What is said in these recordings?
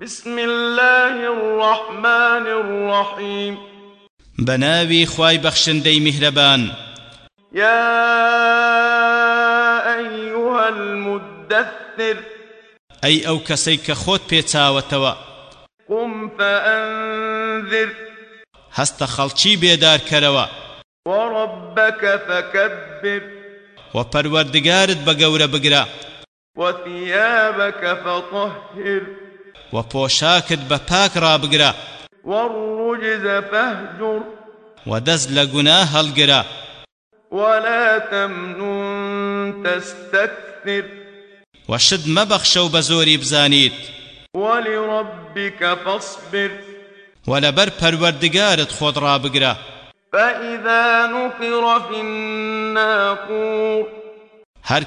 بسم الله الرحمن الرحيم. بناوي خواي بخشندي مهربان يا أيها المدثر. أي أو كسيك خود بيتاوتوا قم فأنذر. هست خلچي بيدار كروا وربك فكبر. وپروردگارت بگور بگرا وثيابك فطهر. وپوشاكت بپاك را بگرا والرجز فاهجر. ودز لگناه هلگرا ولا تمنن تستكثر. وشد مبخشو بزوري بزانيت ولربك فاصبر. ولبر پروردگارت خود را بگرا فإذا نقر في الناقور. هر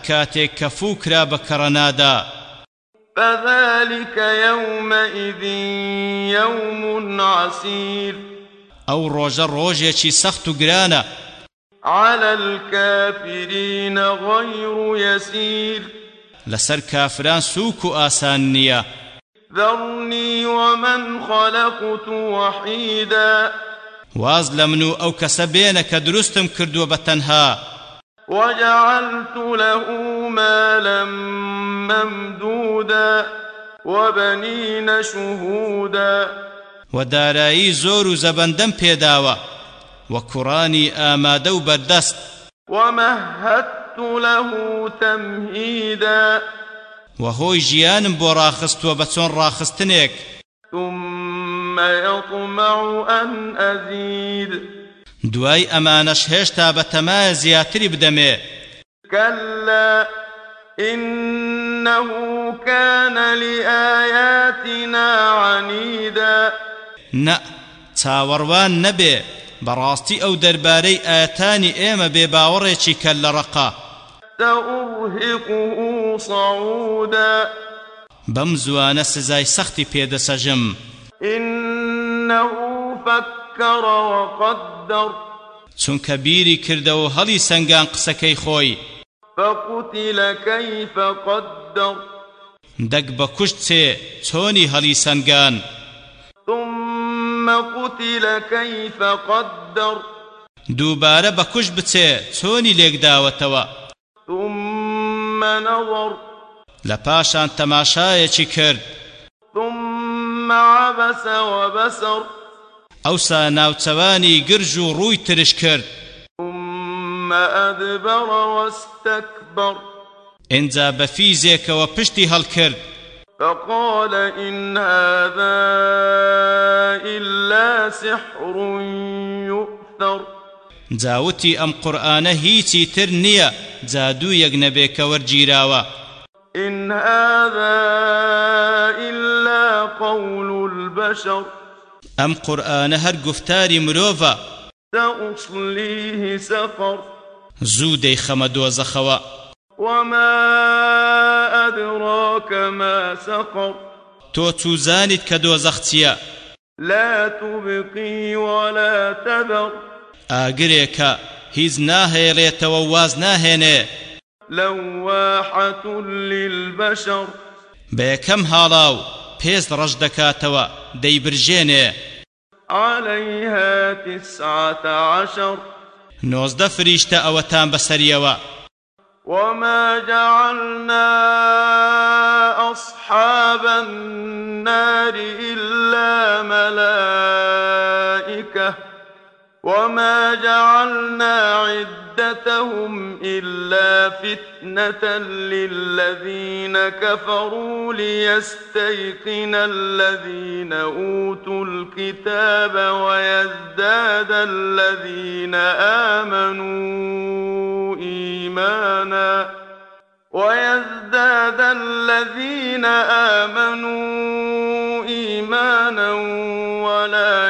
فووکرا بە کەڕەنادا. فذلك يومئذ يوم عسير. ئەو ڕۆژە ڕۆژێکی سەخت و گرانە على الكافرين غير يسير. لەسەر کافران سووک و ئاسان نییە ذرني ومن خلقت وحيدا. واز لە من و ئەو کەسە بێنە وجعلت له مالا ممدودا وبنين شهودا. و دارایی زۆر و زەبەندەم پێداوە و کوڕانی ئامادە و بەردەست. ومهدت له تمهيدا و هۆی ژیانم بۆ ڕاخستووە بە چۆن ڕاخستنێک ثم يطمع أن أزيد. دوای ئەمانەش هێشتا بە تەمایە زیاتری بدەمێ. كلا إنه كان لآياتنا عنيدا. چاوەڕوان نەبێ بەڕاستی ئەو دەربارەی ئاەتانی ئێمە بێباوەڕێکی کەل لە ڕقا سأرهقه صعودا. بەم زوانە سزای سەختی پێدەسەژم. إنه فكر وقدر. چونکە بیری کردەوە هەڵی سەنگان قسەکەی خۆی. فقتل كيف قدر. دەک بە کوشت چێ چۆنی هەڵی سەنگان ثم قتل كيف قدر. دووبارە بە کوش بچێ چۆنی لێکداوەتەوە ثم نظر. لە پاشان تەماشایەکی کرد. ثم عبس وبسر. ئەوسا ناوچەوانی گرژ و ڕووی ترش کرد ثم أدبر واستكبر. ئینجا بە فیزێکەوە پشتی هەڵکرد فقال إن هذا إلا سحر يؤثر. جاوتی ئەم قورآانە هیچی تر نییە جادوویەک نەبێ کە وەرگیراوە إن هذا إلا قول البشر. ئەم قورآانە هەر گفتاری مرۆڤە سأصليه سقر. زوو دەیخەمە دۆزەخەوە. وما أدراك ما سقر. تۆ چوزانیت کە دۆزەخ چییە؟ لا تبقي ولا تذر. ئاگرێکە هیچ ناهێڵێتەوە واز ناهێنێ. لواحة للبشر. بە یەکەم هاڵاو پێست ڕەش دەکاتەوە دەیبرژێنێ عليها تسعة عشر. نۆزدە فریشتە ئەوەتان بەسەریەوە. وما جعلنا أصحاب النار إلا ملائكة. وما جعلنا عدتهم إلا فتنة للذين كفروا ليستيقن الذين أوتوا الكتاب ويزداد الذين آمنوا إيمانا ويزداد الذين آمنوا إيمانا ولا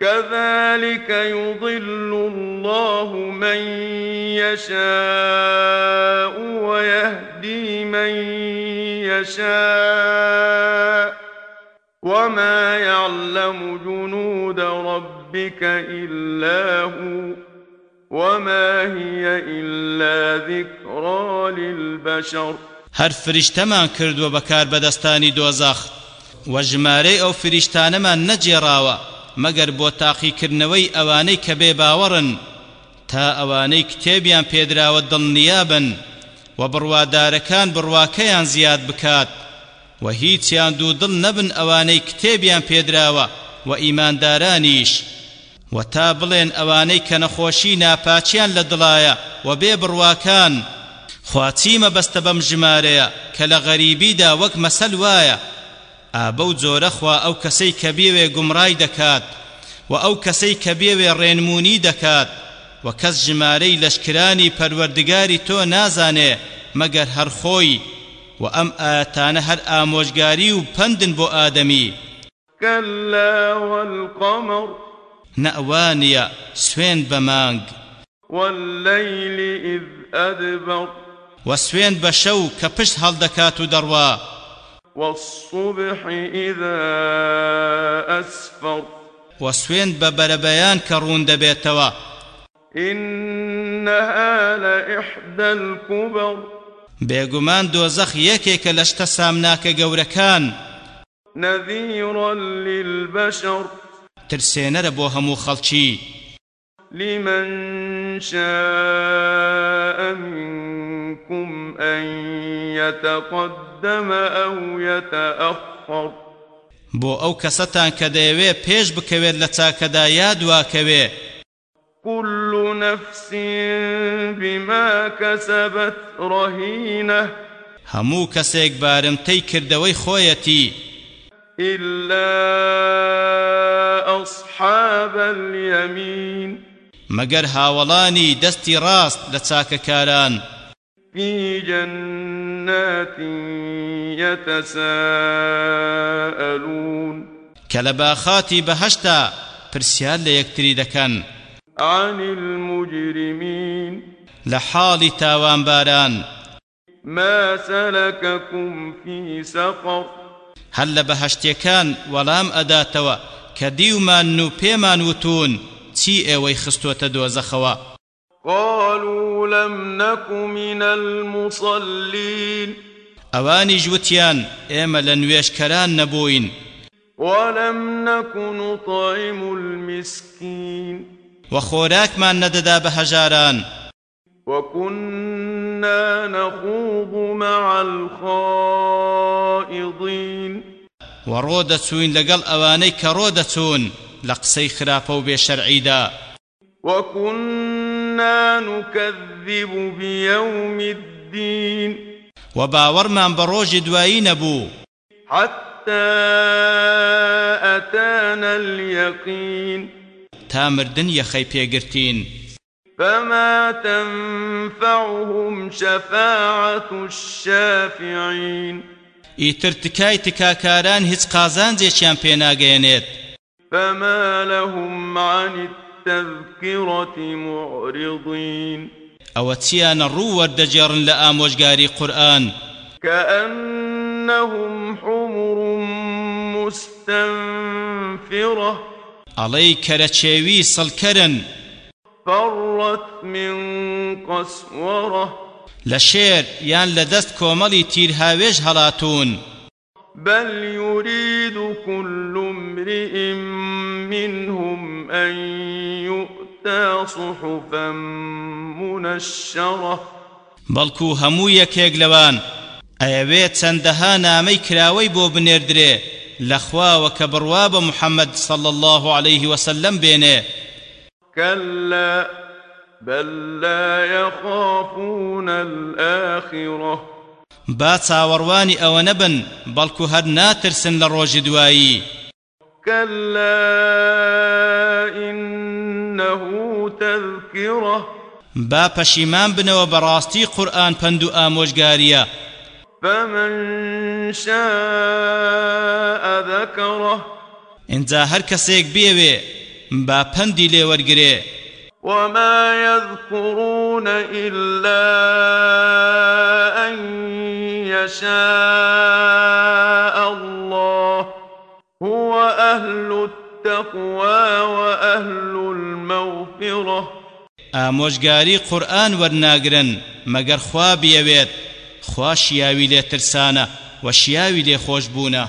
كذلك يضل الله من يشاء ويهدي من يشاء. وما يعلم جنود ربك إلا هو وما هي إلا ذكرى للبشر. هەر فریشتەمان کردووە بەکار بەدەستانی دۆزەخ و ژمارەی ئەو فریشتانەمان نەجێڕاوە مەگەر بۆ تاقیکردنەوەی ئەوانەی کە بێ باوەڕن تا ئەوانەی کتێبیان پێدراوە دڵنیابن و بڕوادارەکان بڕواکەیان زیاد بکات و هیچیان دوو دڵ نەبن ئەوانەی کتێبیان پێدراوە و ئیماندارانیش و تا بڵێن ئەوانەی کە نەخۆشی ناپاچیان لە دڵایە و بێ بڕواکان خواچیمە بەستە بەم ژمارەیە کە لە غەریبیدا وەک مەسەل وایە؟ ئابە و جۆرە خوا ئەو کەسەی کە بێوێ گومڕای دەکات و ئەو کەسەی کە بێوێ ڕێنمونی دەکات و کەس ژمارەی لەشکرانی پەروەردگاری تۆ نازانێ مەگەر هەر خۆی و ئەم ئاەتانە هەر ئامۆژگاری و پندن بۆ ئادەمی. كلا والقمر. نەوانە سوێن بە مانگ. والليل إذ أدبر. و سوێن بە شەو کە پشت هەڵدەکات و دەڕوا. والصبح إذا أسفر. و سوێن بە بەرەبەیان کە ڕوون دەبێتەوە. إنها لإحدى الكبر. بێگومان دۆزەخ یەکێکە لە شتە سامناکە گەورەکان. نذيرا للبشر. ترسێنەرە بۆ هەموو خەڵکی. لمن شاء منكم أن يتقدم أو يتأخر. کەسەتان کە دەیەوێ پێش بکەوێت لە چاکەدا یا دواکەوێ؟ كل نفس بما كسبت رهينة. هەموو کەسێک بارمتەی کردەوەی خۆیەتی. إلا أصحاب اليمين. مەگەر هاوڵانی دەستی ڕاست لە چاکەکاران. في جنات يتساءلون. بەهەشتا پرسیار لە یەکتری دەکەن عن المجرمين. لە حاڵی تاوانباران ما سلككم في سقر. هەر لە بەهەشتەکان وەڵام ئەداتەوە کە دیومان و پێمان وتون. چی ئێوەی خستوۆتە دۆزەخەوە قالوا لم نك من المصلين. ئەوانی ژوتیان ئێمە لە نوێشکەران نەبووین. ولم نك نطعم المسكين. و خۆراکمان نەدەدا بە هەژاران. وكنا نخوض مع الخائضين. و ڕۆ دەچوین لەگەڵ ئەوانەی کە ڕۆ دەچوون وكنا نكذب بيوم الدين. و باوەڕمان بە ڕۆژی دوایی نەبوو حتى أتانا اليقين. تا مردن یەخەی پێگرتین فما تنفعهم شفاعة الشافعين. ئیتر تکای تکاکاران هیچ قازانجێکیان پێناگەێنێت فما لهم عن التذكرة معرضين. چیانە ڕوو وەردەجێڕن لە ئامۆژگاری قورئان كأنهم حمر مستنفرة. ئەڵەی کەرەچێوی سڵکەرن فرت من قسورة. لە شێر یان لە دەست کۆمەڵی تیرهاوێژ هەڵاتون بل يريد كل امرئ منهم أن يؤتى صحفا منشرة. بەڵکو هەموو یەکێک لەوان. ئەیەوێت چەندەها نامەی کراوەی بۆ بنێردرێ. لەخواوە کە بڕوا بە محەممەد صل الله عليه وسلم بێنێ. كلا بل لا يخافون الآخرة. با چاوەڕوانی ئەوە نەبن بەڵکو هەر ناترسن لە ڕۆژی دوایی. كلا إنه تذكرة. با پەشیمان بنەوە بەڕاستی قورئان پند و ئامۆژگاریە. فمن شاء ذكره. اینجا هەر کەسێک بێوێ با پەندی لێ وەرگێ وما يذكرون إلا يشاء الله هو أهل التقوى وأهل المغفرة. ئامۆژگاری قورئان وەرناگرن مەگەر خوا بیەوێت خوا شیاوی لێ ترسانە و شیاوی لێ خۆش بوونە